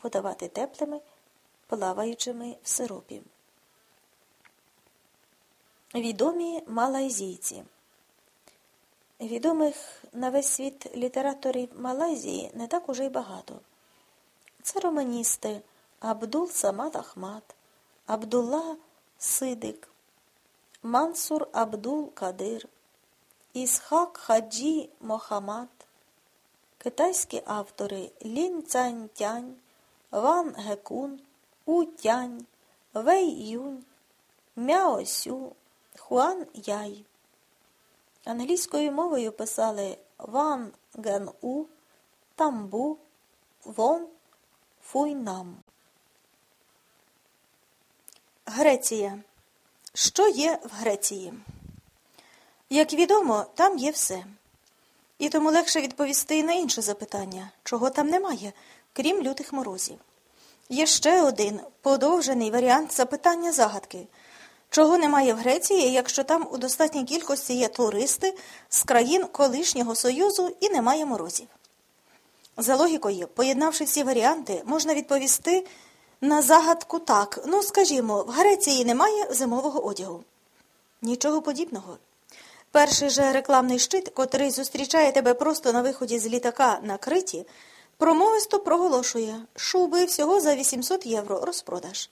подавати теплими, плаваючими в сиропі. Відомі малайзійці. Відомих на весь світ літераторів Малайзії не так уже й багато. Це романісти Абдул Самад Ахмад, Абдулла Сидик, Мансур Абдул Кадир, Ісхак Хаджі Мохамад, китайські автори Лін Цянь Тянь, Ван Гекун, У Тянь, Вей Юнь, Мяо Сю, Хуан Яй. Англійською мовою писали Ван Ген У, Тамбу, Вон, Фуйнам. Греція. Що є в Греції? Як відомо, там є все. І тому легше відповісти і на інше запитання, чого там немає, крім лютих морозів. Є ще один подовжений варіант запитання загадки. Чого немає в Греції, якщо там у достатній кількості є туристи з країн колишнього Союзу і немає морозів? За логікою, поєднавши всі варіанти, можна відповісти на загадку так. Ну, скажімо, в Греції немає зимового одягу. Нічого подібного. Перший же рекламний щит, котрий зустрічає тебе просто на виході з літака на криті, промовисто проголошує шуби всього за 800 євро розпродаж.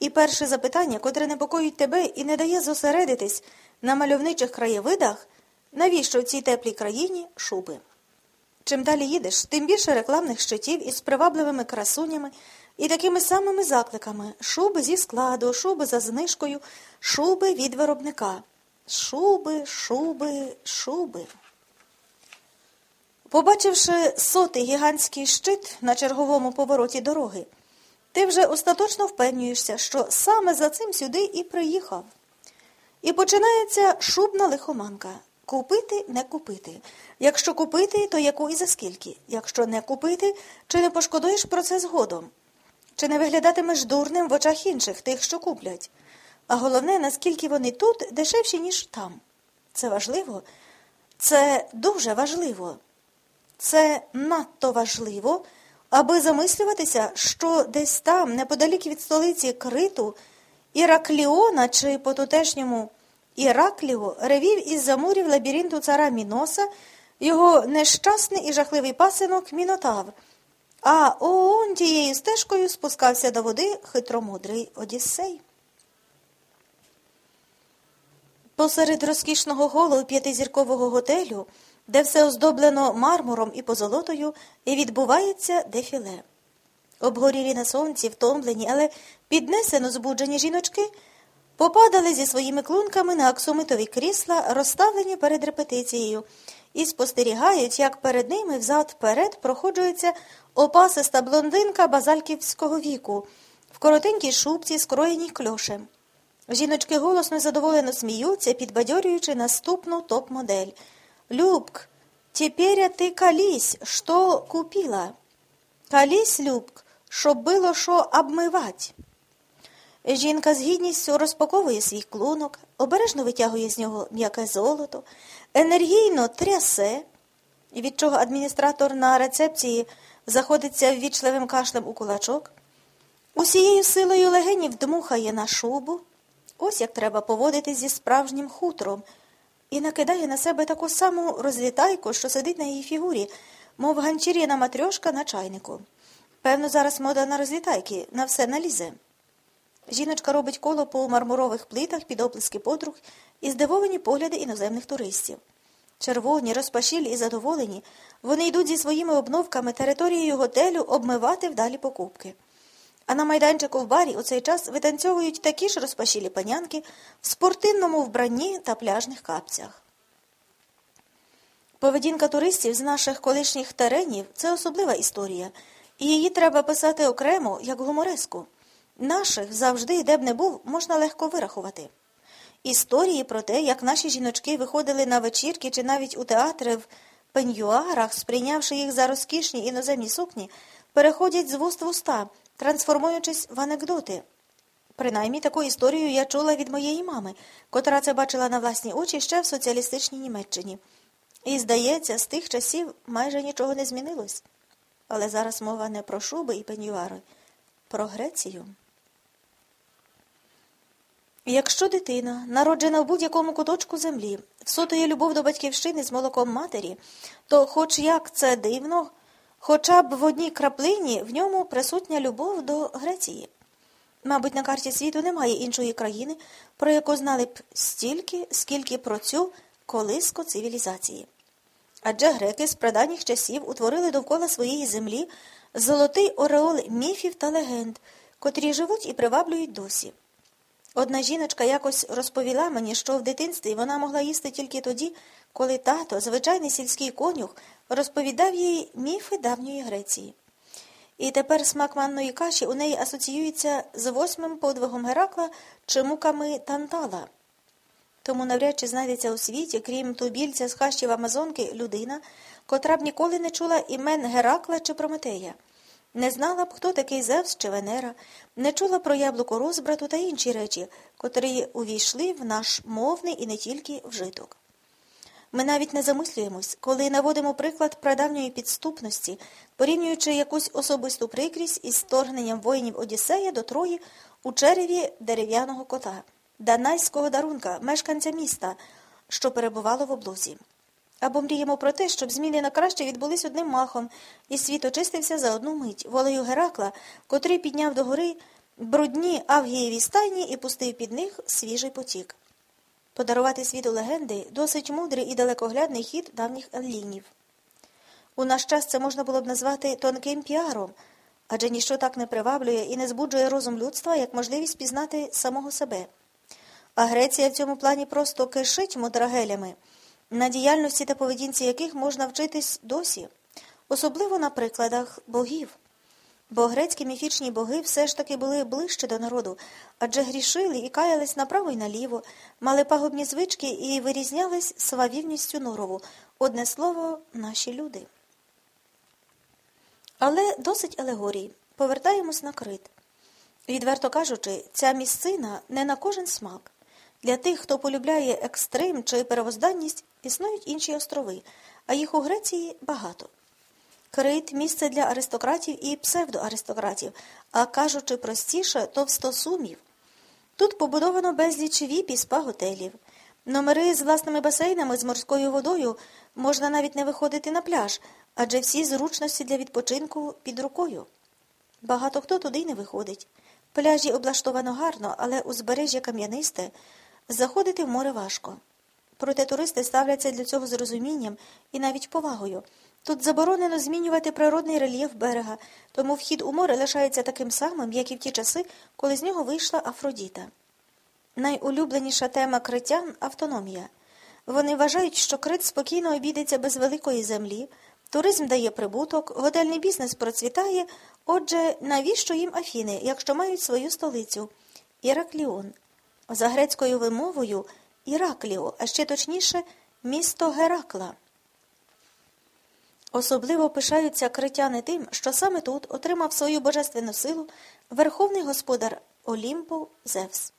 І перше запитання, котре непокоїть тебе і не дає зосередитись на мальовничих краєвидах, навіщо в цій теплій країні шуби? Чим далі їдеш, тим більше рекламних щитів із привабливими красунями і такими самими закликами шуби зі складу, шуби за знижкою, шуби від виробника. Шуби, шуби, шуби. Побачивши сотий гігантський щит на черговому повороті дороги, ти вже остаточно впевнюєшся, що саме за цим сюди і приїхав. І починається шубна лихоманка. Купити, не купити. Якщо купити, то яку і за скільки. Якщо не купити, чи не пошкодуєш про це згодом? Чи не виглядатимеш дурним в очах інших, тих, що куплять? А головне, наскільки вони тут дешевші, ніж там. Це важливо? Це дуже важливо. Це надто важливо, аби замислюватися, що десь там, неподалік від столиці Криту, Іракліона чи по тутешньому Іракліо ревів із замурів лабіринту цара Міноса його нещасний і жахливий пасинок Мінотавр, а оон тією стежкою спускався до води хитромудрий Одіссей. Посеред розкішного голу п'ятизіркового готелю, де все оздоблено мармуром і позолотою, і відбувається дефіле. Обгорілі на сонці, втомлені, але піднесено збуджені жіночки попадали зі своїми клунками на аксомитові крісла, розставлені перед репетицією, і спостерігають, як перед ними взад-перед проходжується опасиста блондинка базальківського віку, в коротенькій шубці, скроєній кльошем. Жіночки голосно задоволено сміються, підбадьорюючи наступну топ-модель. Любк, теперь ти калісь, що купила? Калісь, Любк, щоб було що обмивать. Жінка з гідністю розпаковує свій клунок, обережно витягує з нього м'яке золото, енергійно трясе, від чого адміністратор на рецепції заходиться ввічливим кашлем у кулачок, усією силою легенів дмухає на шубу, ось як треба поводитись зі справжнім хутром, і накидає на себе таку саму розлітайку, що сидить на її фігурі, мов ганчір'яна матрьошка на чайнику. Певно, зараз мода на розлітайки, на все налізе. Жіночка робить коло по мармурових плитах під оплески подруг і здивовані погляди іноземних туристів. Червоні, розпашілі і задоволені, вони йдуть зі своїми обновками територією готелю обмивати вдалі покупки. А на майданчику в барі у цей час витанцьовують такі ж розпашілі панянки в спортивному вбранні та пляжних капцях. Поведінка туристів з наших колишніх теренів це особлива історія, і її треба писати окремо, як гумореску. Наших завжди, де б не був, можна легко вирахувати. Історії про те, як наші жіночки виходили на вечірки чи навіть у театри в пеньюарах, сприйнявши їх за розкішні іноземні сукні, переходять з вуст в уста, трансформуючись в анекдоти. Принаймні таку історію я чула від моєї мами, котра це бачила на власні очі ще в соціалістичній Німеччині. І, здається, з тих часів майже нічого не змінилось. Але зараз мова не про шуби і пенюари, про Грецію. Якщо дитина, народжена в будь-якому куточку землі, всотує любов до батьківщини з молоком матері, то, хоч як це дивно, хоча б в одній краплині в ньому присутня любов до Греції. Мабуть, на карті світу немає іншої країни, про яку знали б стільки, скільки про цю колиску цивілізації. Адже греки з прадавніх часів утворили довкола своєї землі золотий ореол міфів та легенд, котрі живуть і приваблюють досі. Одна жіночка якось розповіла мені, що в дитинстві вона могла їсти тільки тоді, коли тато, звичайний сільський конюх, розповідав їй міфи давньої Греції. І тепер смак манної каші у неї асоціюється з восьмим подвигом Геракла чи муками Тантала. Тому навряд чи знайдеться у світі, крім тубільця з хащів Амазонки, людина, котра б ніколи не чула імен Геракла чи Прометея. Не знала б, хто такий Зевс чи Венера, не чула про яблуко розбрату та інші речі, котрі увійшли в наш мовний і не тільки вжиток. Ми навіть не замислюємось, коли наводимо приклад прадавньої підступності, порівнюючи якусь особисту прикрість із вторгненням воїнів Одіссея до Трої у череві дерев'яного кота, данайського дарунка, мешканця міста, що перебувало в облозі. Або мріємо про те, щоб зміни на краще відбулись одним махом, і світ очистився за одну мить волею Геракла, котрий підняв догори брудні Авгієві стайні і пустив під них свіжий потік. Подарувати світу легенди досить мудрий і далекоглядний хід давніх еллінів. У наш час це можна було б назвати тонким піаром, адже ніщо так не приваблює і не збуджує розум людства, як можливість пізнати самого себе. А Греція в цьому плані просто кишить мудрагелями – на діяльності та поведінці яких можна вчитись досі, особливо на прикладах богів. Бо грецькі міфічні боги все ж таки були ближче до народу, адже грішили і каялись направо й наліво, мали пагубні звички і вирізнялись свавівністю норову, одне слово, наші люди. Але досить алегорій. Повертаємось на крит. Відверто кажучи, ця місцина не на кожен смак. Для тих, хто полюбляє екстрим чи перевозданність, існують інші острови, а їх у Греції багато. Крит місце для аристократів і псевдоаристократів, а кажучи простіше, товстосумів. Тут побудовано безліч віп спа-готелів. Номери з власними басейнами з морською водою можна навіть не виходити на пляж, адже всі зручності для відпочинку під рукою. Багато хто туди й не виходить. Пляжі облаштовано гарно, але узбережжя кам'янисте. Заходити в море важко. Проте туристи ставляться для цього з розумінням і навіть повагою. Тут заборонено змінювати природний рельєф берега, тому вхід у море лишається таким самим, як і в ті часи, коли з нього вийшла Афродіта. Найулюбленіша тема критян автономія. Вони вважають, що крит спокійно обійдеться без великої землі, туризм дає прибуток, готельний бізнес процвітає. Отже, навіщо їм Афіни, якщо мають свою столицю Іракліон. За грецькою вимовою Іракліо, а ще точніше, місто Геракла. Особливо пишаються критяни тим, що саме тут отримав свою божественну силу верховний господар Олімпу Зевс.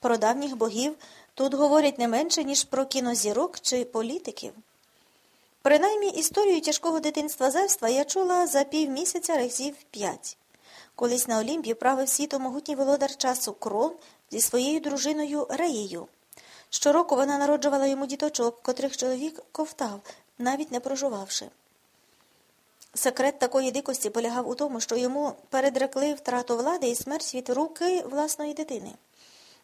Про давніх богів тут говорять не менше, ніж про кінозірок чи політиків. Принаймні історію тяжкого дитинства Зевства я чула за півмісяця разів п'ять. Колись на Олімпі правив світу могутній володар часу крон зі своєю дружиною Реєю. Щороку вона народжувала йому діточок, котрих чоловік ковтав, навіть не прожувавши. Секрет такої дикості полягав у тому, що йому передрекли втрату влади і смерть від руки власної дитини.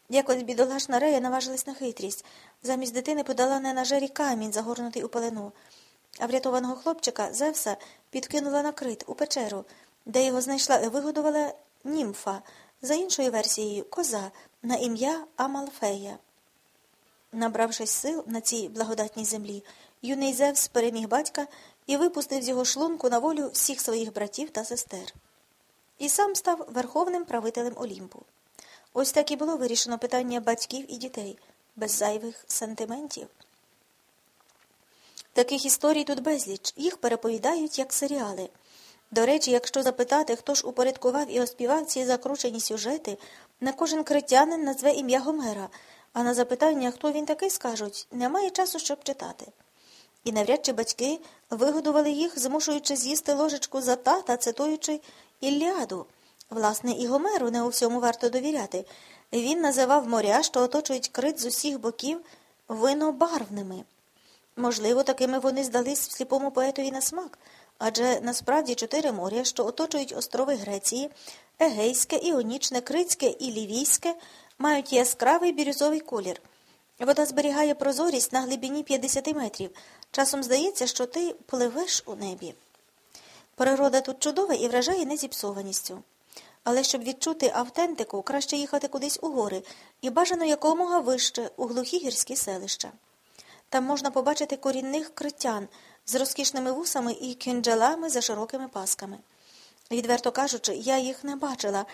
Якось бідолашна Рея наважилась на хитрість. Замість дитини подала не на жері камінь, загорнутий у пелену, а врятованого хлопчика Зевса підкинула на крит у печеру, де його знайшла і вигодувала німфа, за іншою версією, коза на ім'я Амалфея. Набравшись сил на цій благодатній землі, юний Зевс переміг батька і випустив з його шлунку на волю всіх своїх братів та сестер. І сам став верховним правителем Олімпу. Ось так і було вирішено питання батьків і дітей, без зайвих сентиментів. Таких історій тут безліч, їх переповідають як серіали. До речі, якщо запитати, хто ж упорядкував і оспівав ці закручені сюжети, не кожен критянин назве ім'я Гомера, а на запитання, хто він такий, скажуть, немає часу, щоб читати. І навряд чи батьки вигодували їх, змушуючи з'їсти ложечку за тата, цитуючи Ілліаду. Власне, і Гомеру не у всьому варто довіряти. Він називав моря, що оточують крит з усіх боків, винобарвними. Можливо, такими вони здались сліпому поетові на смак, адже насправді чотири моря, що оточують острови Греції, Егейське, Іонічне, Критське і Лівійське, мають яскравий бірюзовий колір. Вода зберігає прозорість на глибині 50 метрів. Часом здається, що ти пливеш у небі. Природа тут чудова і вражає незіпсованістю. Але щоб відчути автентику, краще їхати кудись у гори і бажано якомога вище, у глухі гірські селища. Там можна побачити корінних критян з розкішними вусами і кінджалами за широкими пасками. Відверто кажучи, я їх не бачила,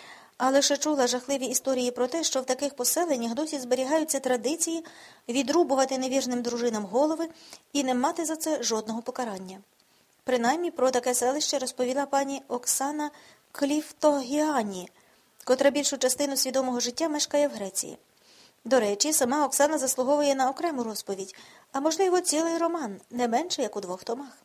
а лише чула жахливі історії про те, що в таких поселеннях досі зберігаються традиції відрубувати невірним дружинам голови і не мати за це жодного покарання. Принаймні про таке селище розповіла пані Оксана Кліфтогіані, котра більшу частину свідомого життя мешкає в Греції. До речі, сама Оксана заслуговує на окрему розповідь, а можливо, цілий роман, не менше як у двох томах.